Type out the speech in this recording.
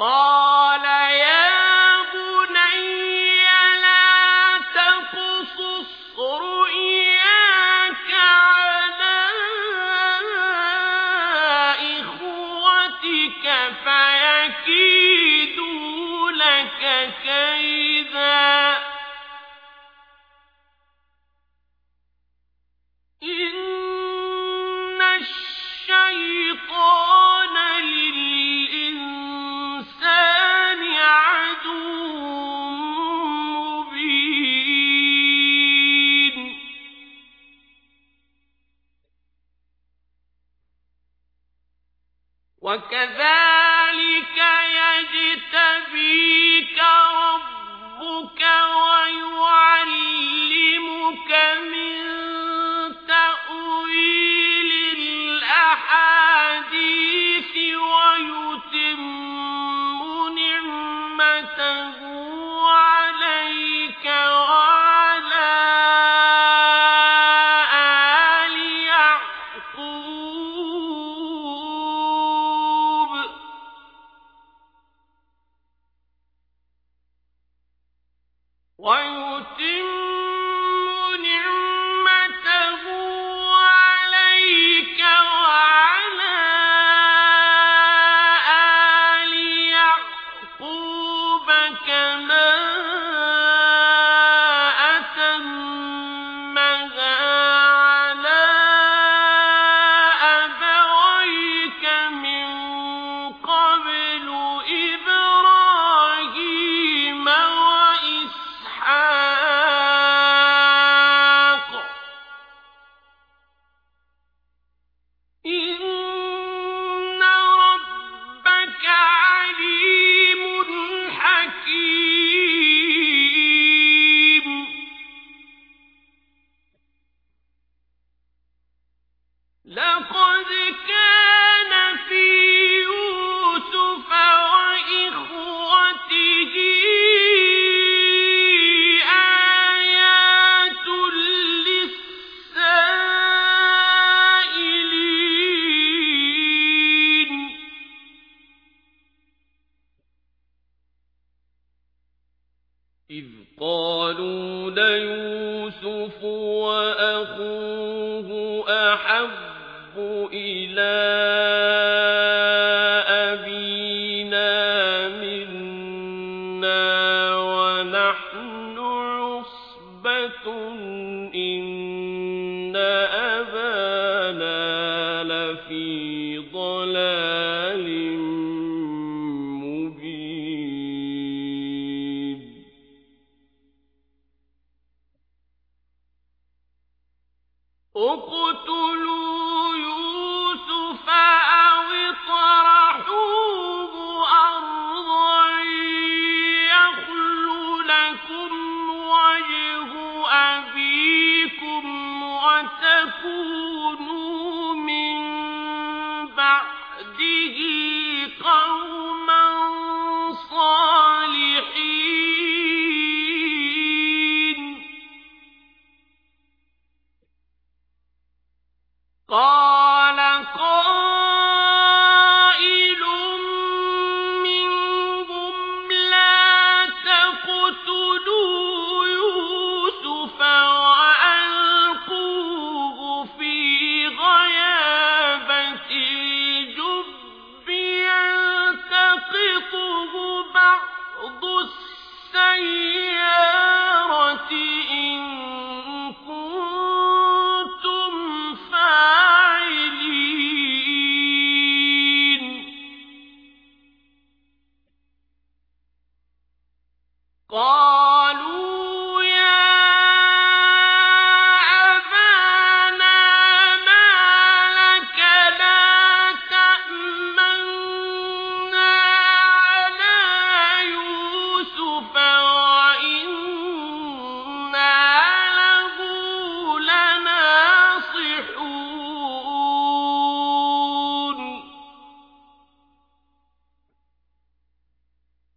قال وكذلك يجتبيه ويؤمنون عفوا